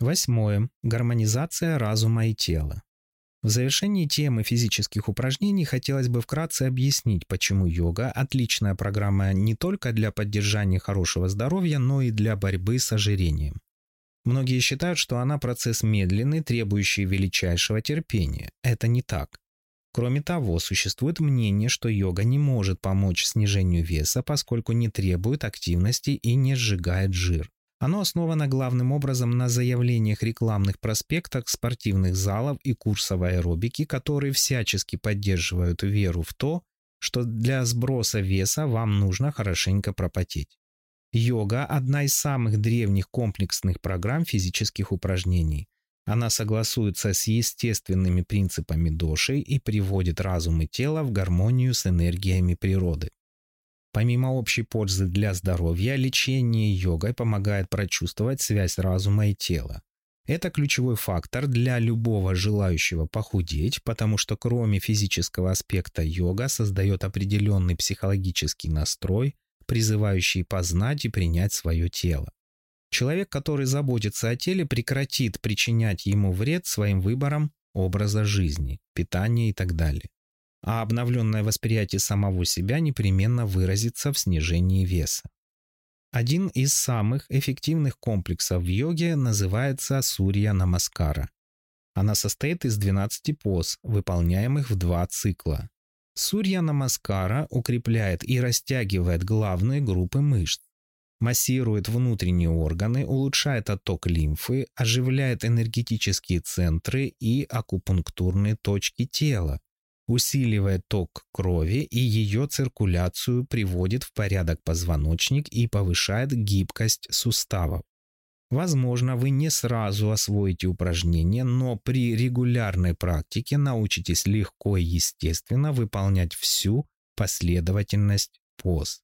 Восьмое. Гармонизация разума и тела. В завершении темы физических упражнений хотелось бы вкратце объяснить, почему йога – отличная программа не только для поддержания хорошего здоровья, но и для борьбы с ожирением. Многие считают, что она процесс медленный, требующий величайшего терпения. Это не так. Кроме того, существует мнение, что йога не может помочь снижению веса, поскольку не требует активности и не сжигает жир. Оно основано главным образом на заявлениях рекламных проспектах спортивных залов и курсов аэробики, которые всячески поддерживают веру в то, что для сброса веса вам нужно хорошенько пропотеть. Йога – одна из самых древних комплексных программ физических упражнений. Она согласуется с естественными принципами доши и приводит разум и тело в гармонию с энергиями природы. Помимо общей пользы для здоровья, лечение йогой помогает прочувствовать связь разума и тела. Это ключевой фактор для любого желающего похудеть, потому что кроме физического аспекта йога создает определенный психологический настрой, призывающий познать и принять свое тело. Человек, который заботится о теле, прекратит причинять ему вред своим выбором образа жизни, питания и так далее а обновленное восприятие самого себя непременно выразится в снижении веса. Один из самых эффективных комплексов в йоге называется Сурья Намаскара. Она состоит из 12 поз, выполняемых в два цикла. Сурья Намаскара укрепляет и растягивает главные группы мышц, массирует внутренние органы, улучшает отток лимфы, оживляет энергетические центры и акупунктурные точки тела, усиливает ток крови и ее циркуляцию приводит в порядок позвоночник и повышает гибкость суставов. Возможно, вы не сразу освоите упражнение, но при регулярной практике научитесь легко и естественно выполнять всю последовательность поз.